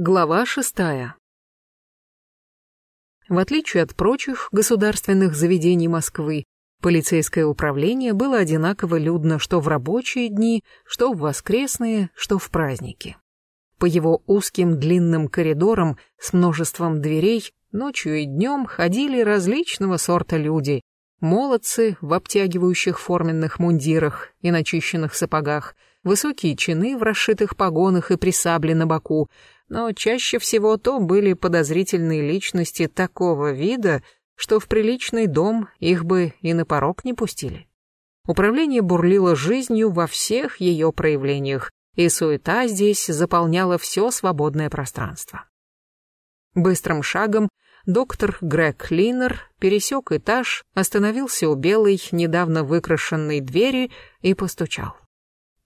Глава шестая. В отличие от прочих государственных заведений Москвы, полицейское управление было одинаково людно что в рабочие дни, что в воскресные, что в праздники. По его узким длинным коридорам с множеством дверей ночью и днем ходили различного сорта люди. Молодцы в обтягивающих форменных мундирах и начищенных сапогах, высокие чины в расшитых погонах и при сабле на боку, но чаще всего то были подозрительные личности такого вида, что в приличный дом их бы и на порог не пустили. Управление бурлило жизнью во всех ее проявлениях, и суета здесь заполняла все свободное пространство. Быстрым шагом доктор Грег Линнер пересек этаж, остановился у белой, недавно выкрашенной двери и постучал.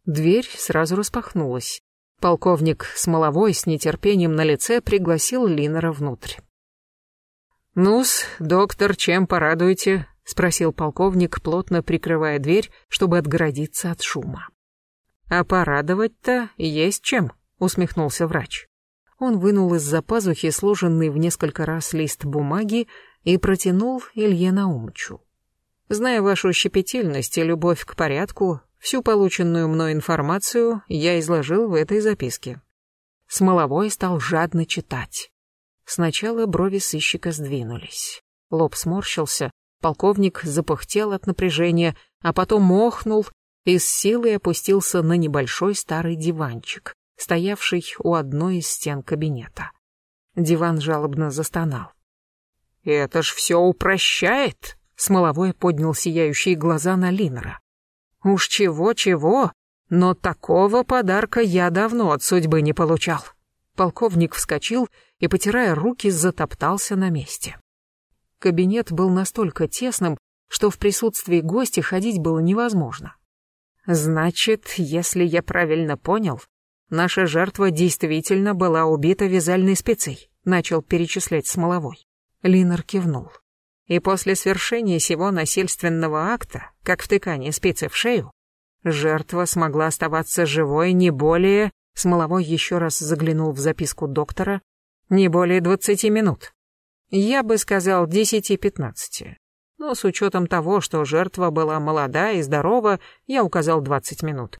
Дверь сразу распахнулась. Полковник Смоловой с нетерпением на лице пригласил Линнера внутрь. «Ну-с, доктор, чем порадуете?» — спросил полковник, плотно прикрывая дверь, чтобы отгородиться от шума. «А порадовать-то есть чем», — усмехнулся врач. Он вынул из-за пазухи сложенный в несколько раз лист бумаги и протянул Илье Наумчу. «Зная вашу щепетильность и любовь к порядку, Всю полученную мной информацию я изложил в этой записке. Смоловой стал жадно читать. Сначала брови сыщика сдвинулись. Лоб сморщился, полковник запыхтел от напряжения, а потом охнул и с силой опустился на небольшой старый диванчик, стоявший у одной из стен кабинета. Диван жалобно застонал. «Это ж все упрощает!» Смоловой поднял сияющие глаза на Линнера. Уж чего-чего, но такого подарка я давно от судьбы не получал. Полковник вскочил и, потирая руки, затоптался на месте. Кабинет был настолько тесным, что в присутствии гостя ходить было невозможно. Значит, если я правильно понял, наша жертва действительно была убита вязальной спицей, начал перечислять Смоловой. Линар кивнул. И после свершения сего насильственного акта, как втыкание спицы в шею, жертва смогла оставаться живой не более, Смоловой еще раз заглянул в записку доктора, не более двадцати минут. Я бы сказал десяти-пятнадцати. Но с учетом того, что жертва была молода и здорова, я указал двадцать минут.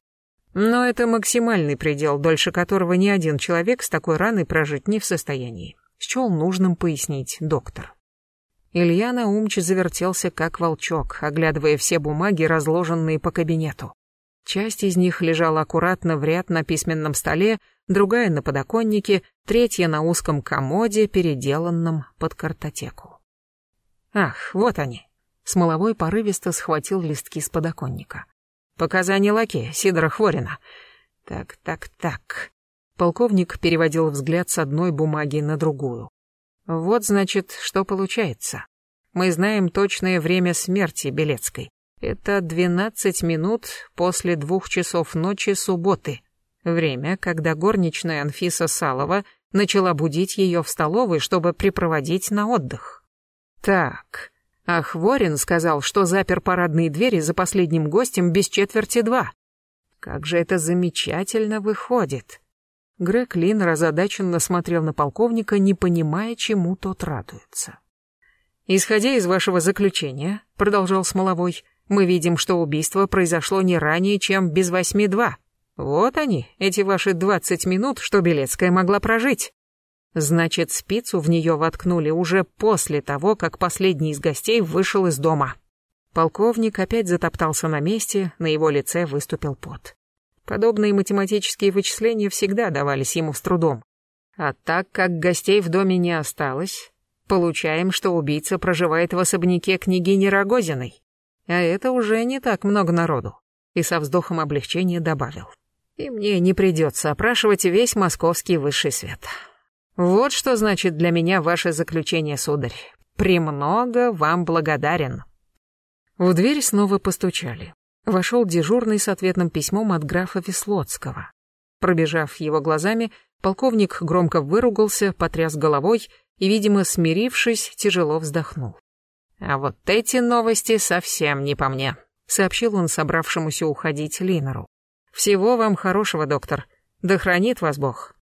Но это максимальный предел, дольше которого ни один человек с такой раной прожить не в состоянии. Счел нужным пояснить доктор. Илья Наумч завертелся как волчок, оглядывая все бумаги, разложенные по кабинету. Часть из них лежала аккуратно в ряд на письменном столе, другая на подоконнике, третья на узком комоде, переделанном под картотеку. Ах, вот они. Смоловой порывисто схватил листки с подоконника. Показания лакея Сидора Хворина. Так, так, так. Полковник переводил взгляд с одной бумаги на другую. Вот, значит, что получается. Мы знаем точное время смерти Белецкой. Это 12 минут после двух часов ночи субботы. Время, когда горничная Анфиса Салова начала будить ее в столовой, чтобы припроводить на отдых. Так, а Хворин сказал, что запер парадные двери за последним гостем без четверти два. Как же это замечательно выходит. Грег Лин озадаченно смотрел на полковника, не понимая, чему тот радуется. «Исходя из вашего заключения», — продолжал Смоловой, «мы видим, что убийство произошло не ранее, чем без восьми два. Вот они, эти ваши двадцать минут, что Белецкая могла прожить. Значит, спицу в нее воткнули уже после того, как последний из гостей вышел из дома». Полковник опять затоптался на месте, на его лице выступил пот. Подобные математические вычисления всегда давались ему с трудом. А так как гостей в доме не осталось, получаем, что убийца проживает в особняке княгини Рогозиной. А это уже не так много народу. И со вздохом облегчения добавил. И мне не придется опрашивать весь московский высший свет. Вот что значит для меня ваше заключение, сударь. Премного вам благодарен. В дверь снова постучали вошел дежурный с ответным письмом от графа Веслоцкого. Пробежав его глазами, полковник громко выругался, потряс головой и, видимо, смирившись, тяжело вздохнул. «А вот эти новости совсем не по мне», — сообщил он собравшемуся уходить Линору. «Всего вам хорошего, доктор. Да хранит вас Бог».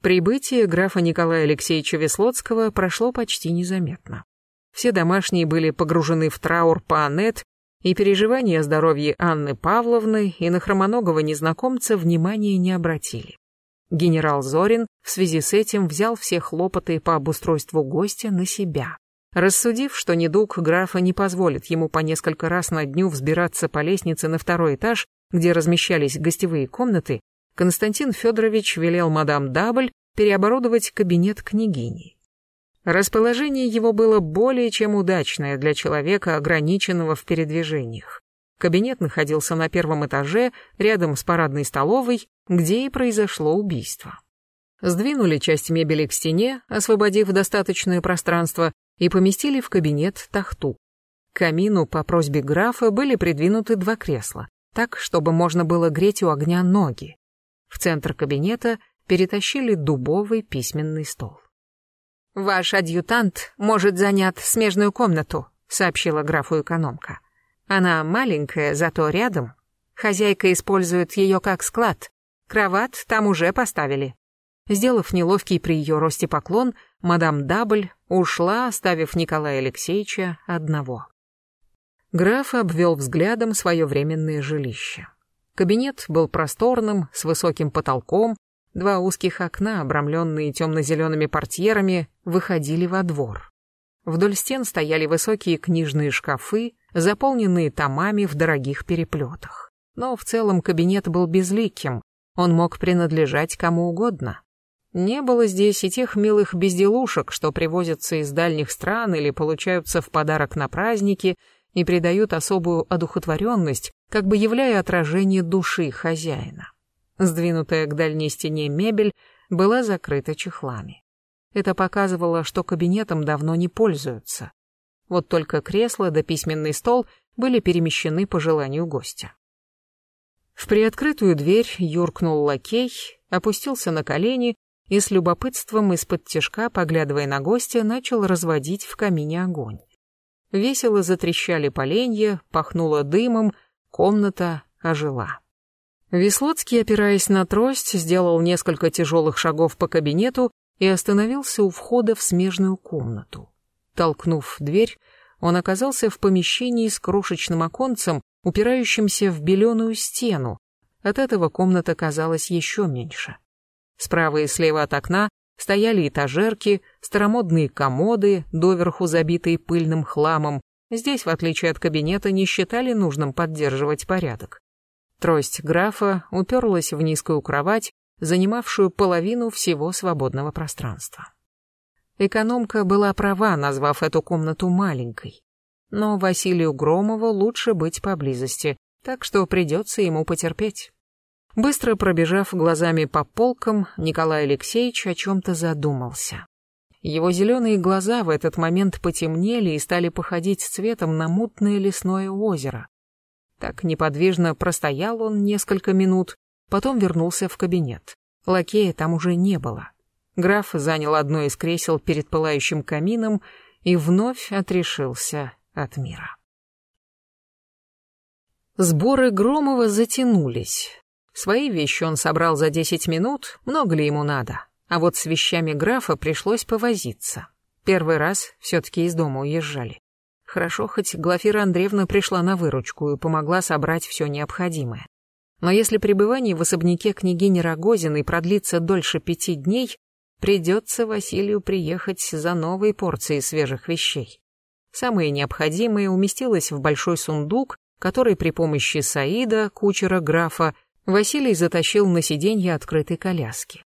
Прибытие графа Николая Алексеевича Веслоцкого прошло почти незаметно. Все домашние были погружены в траур по Аннет, и переживания о здоровье Анны Павловны и на хромоногого незнакомца внимания не обратили. Генерал Зорин в связи с этим взял все хлопоты по обустройству гостя на себя. Рассудив, что недуг графа не позволит ему по несколько раз на дню взбираться по лестнице на второй этаж, где размещались гостевые комнаты, Константин Федорович велел мадам Дабль переоборудовать кабинет княгини. Расположение его было более чем удачное для человека, ограниченного в передвижениях. Кабинет находился на первом этаже, рядом с парадной столовой, где и произошло убийство. Сдвинули часть мебели к стене, освободив достаточное пространство, и поместили в кабинет тахту. К камину по просьбе графа были придвинуты два кресла, так, чтобы можно было греть у огня ноги. В центр кабинета перетащили дубовый письменный стол. «Ваш адъютант может занять смежную комнату», — сообщила графу экономка. «Она маленькая, зато рядом. Хозяйка использует ее как склад. Кровать там уже поставили». Сделав неловкий при ее росте поклон, мадам Дабль ушла, оставив Николая Алексеевича одного. Граф обвел взглядом свое временное жилище. Кабинет был просторным, с высоким потолком, два узких окна, обрамленные темно-зелеными портьерами, выходили во двор. Вдоль стен стояли высокие книжные шкафы, заполненные томами в дорогих переплетах. Но в целом кабинет был безликим, он мог принадлежать кому угодно. Не было здесь и тех милых безделушек, что привозятся из дальних стран или получаются в подарок на праздники и придают особую одухотворенность, как бы являя отражение души хозяина. Сдвинутая к дальней стене мебель была закрыта чехлами. Это показывало, что кабинетом давно не пользуются. Вот только кресло да письменный стол были перемещены по желанию гостя. В приоткрытую дверь юркнул лакей, опустился на колени и с любопытством из-под тяжка, поглядывая на гостя, начал разводить в камине огонь. Весело затрещали поленья, пахнуло дымом, комната ожила. Веслоцкий, опираясь на трость, сделал несколько тяжелых шагов по кабинету и остановился у входа в смежную комнату. Толкнув дверь, он оказался в помещении с крошечным оконцем, упирающимся в беленую стену. От этого комната казалась еще меньше. Справа и слева от окна стояли этажерки, старомодные комоды, доверху забитые пыльным хламом. Здесь, в отличие от кабинета, не считали нужным поддерживать порядок. Трость графа уперлась в низкую кровать, занимавшую половину всего свободного пространства. Экономка была права, назвав эту комнату маленькой. Но Василию Громову лучше быть поблизости, так что придется ему потерпеть. Быстро пробежав глазами по полкам, Николай Алексеевич о чем-то задумался. Его зеленые глаза в этот момент потемнели и стали походить цветом на мутное лесное озеро. Так неподвижно простоял он несколько минут, потом вернулся в кабинет. Лакея там уже не было. Граф занял одно из кресел перед пылающим камином и вновь отрешился от мира. Сборы Громова затянулись. Свои вещи он собрал за десять минут, много ли ему надо? А вот с вещами графа пришлось повозиться. Первый раз все-таки из дома уезжали. Хорошо, хоть Глафира Андреевна пришла на выручку и помогла собрать все необходимое. Но если пребывание в особняке княгини Рогозиной продлится дольше пяти дней, придется Василию приехать за новой порцией свежих вещей. Самое необходимое уместилось в большой сундук, который при помощи Саида, кучера графа, Василий затащил на сиденье открытой коляски.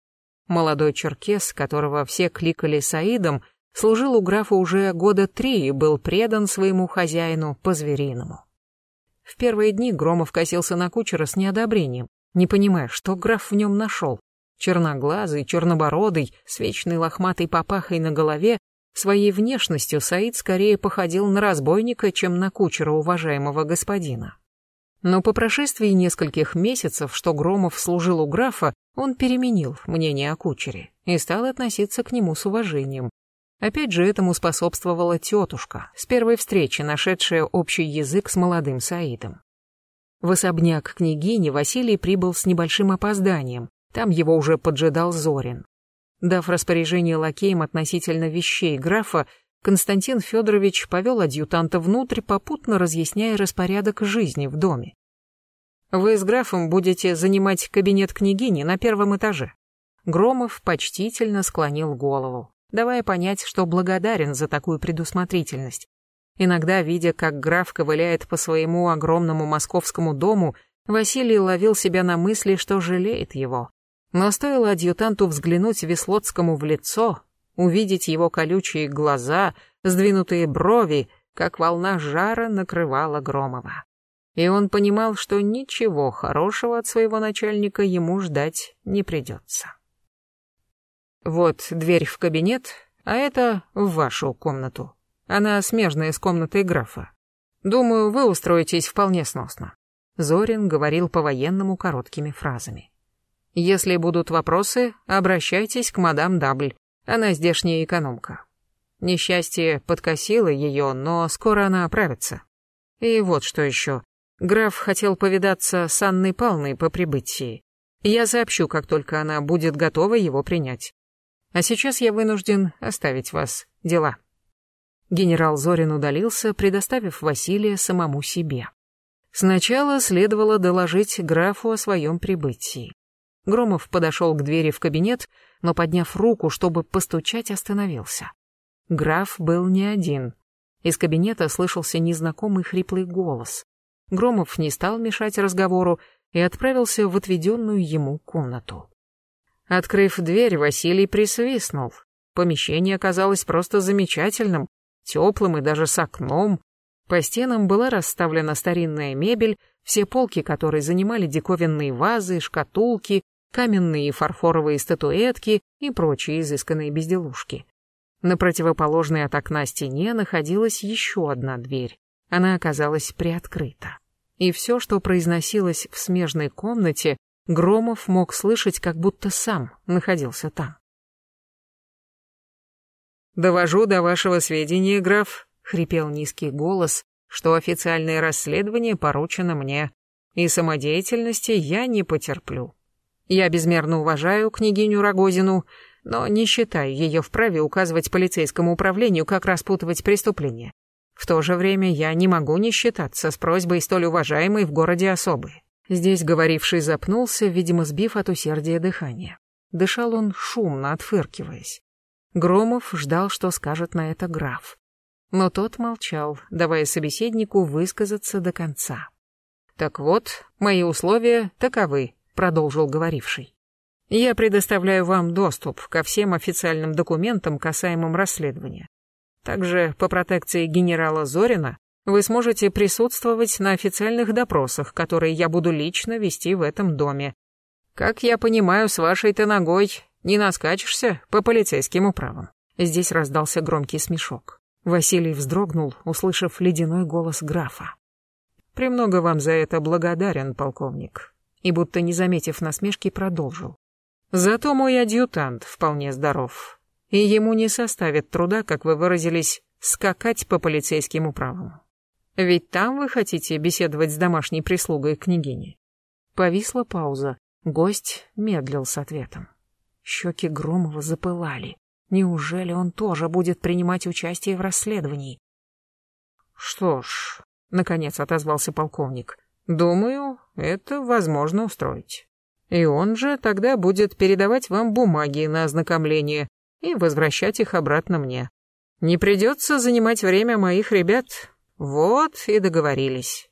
Молодой черкес, которого все кликали Саидом, служил у графа уже года три и был предан своему хозяину по-звериному. В первые дни Громов косился на кучера с неодобрением, не понимая, что граф в нем нашел. Черноглазый, чернобородый, с вечной лохматой папахой на голове, своей внешностью Саид скорее походил на разбойника, чем на кучера уважаемого господина. Но по прошествии нескольких месяцев, что Громов служил у графа, он переменил мнение о кучере и стал относиться к нему с уважением. Опять же, этому способствовала тетушка, с первой встречи нашедшая общий язык с молодым Саидом. В особняк княгини Василий прибыл с небольшим опозданием, там его уже поджидал Зорин. Дав распоряжение лакеям относительно вещей графа, Константин Федорович повел адъютанта внутрь, попутно разъясняя распорядок жизни в доме. «Вы с графом будете занимать кабинет княгини на первом этаже». Громов почтительно склонил голову, давая понять, что благодарен за такую предусмотрительность. Иногда, видя, как граф ковыляет по своему огромному московскому дому, Василий ловил себя на мысли, что жалеет его. Но стоило адъютанту взглянуть Веслоцкому в лицо, увидеть его колючие глаза, сдвинутые брови, как волна жара накрывала Громова. И он понимал, что ничего хорошего от своего начальника ему ждать не придется. Вот дверь в кабинет, а это в вашу комнату. Она смежная с комнатой графа. Думаю, вы устроитесь вполне сносно. Зорин говорил по-военному короткими фразами. Если будут вопросы, обращайтесь к мадам Дабль. Она здешняя экономка. Несчастье подкосило ее, но скоро она оправится. И вот что еще. Граф хотел повидаться с Анной Павловной по прибытии. Я сообщу, как только она будет готова его принять. А сейчас я вынужден оставить вас. Дела. Генерал Зорин удалился, предоставив Василия самому себе. Сначала следовало доложить графу о своем прибытии. Громов подошел к двери в кабинет, но, подняв руку, чтобы постучать, остановился. Граф был не один. Из кабинета слышался незнакомый хриплый голос. Громов не стал мешать разговору и отправился в отведенную ему комнату. Открыв дверь, Василий присвистнул. Помещение оказалось просто замечательным, теплым и даже с окном. По стенам была расставлена старинная мебель, все полки которой занимали диковинные вазы, шкатулки, каменные и фарфоровые статуэтки и прочие изысканные безделушки. На противоположной от окна стене находилась еще одна дверь. Она оказалась приоткрыта. И все, что произносилось в смежной комнате, Громов мог слышать, как будто сам находился там. «Довожу до вашего сведения, граф», — хрипел низкий голос, «что официальное расследование поручено мне, и самодеятельности я не потерплю. Я безмерно уважаю княгиню Рогозину, но не считаю ее вправе указывать полицейскому управлению, как распутывать преступления. В то же время я не могу не считаться с просьбой столь уважаемой в городе особы. Здесь говоривший запнулся, видимо, сбив от усердия дыхание. Дышал он шумно, отфыркиваясь. Громов ждал, что скажет на это граф. Но тот молчал, давая собеседнику высказаться до конца. «Так вот, мои условия таковы», продолжил говоривший. Я предоставляю вам доступ ко всем официальным документам, касаемым расследования. Также по протекции генерала Зорина вы сможете присутствовать на официальных допросах, которые я буду лично вести в этом доме. Как я понимаю, с вашей-то ногой не наскачешься по полицейским управам. Здесь раздался громкий смешок. Василий вздрогнул, услышав ледяной голос графа. «Премного вам за это благодарен, полковник и, будто не заметив насмешки, продолжил. «Зато мой адъютант вполне здоров, и ему не составит труда, как вы выразились, скакать по полицейским управам. Ведь там вы хотите беседовать с домашней прислугой княгини». Повисла пауза. Гость медлил с ответом. Щеки Громова запылали. Неужели он тоже будет принимать участие в расследовании? «Что ж», — наконец отозвался полковник, Думаю, это возможно устроить. И он же тогда будет передавать вам бумаги на ознакомление и возвращать их обратно мне. Не придется занимать время моих ребят. Вот и договорились.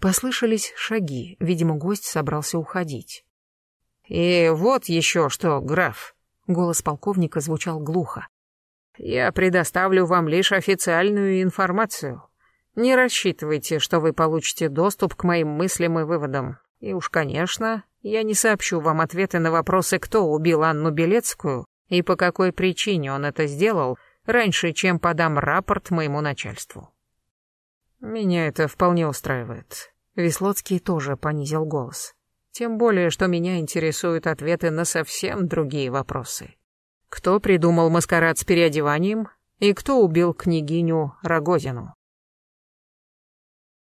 Послышались шаги, видимо, гость собрался уходить. И вот еще что, граф. Голос полковника звучал глухо. Я предоставлю вам лишь официальную информацию. Не рассчитывайте, что вы получите доступ к моим мыслям и выводам. И уж, конечно, я не сообщу вам ответы на вопросы, кто убил Анну Белецкую и по какой причине он это сделал, раньше, чем подам рапорт моему начальству. Меня это вполне устраивает. Веслоцкий тоже понизил голос. Тем более, что меня интересуют ответы на совсем другие вопросы. Кто придумал маскарад с переодеванием и кто убил княгиню Рогозину?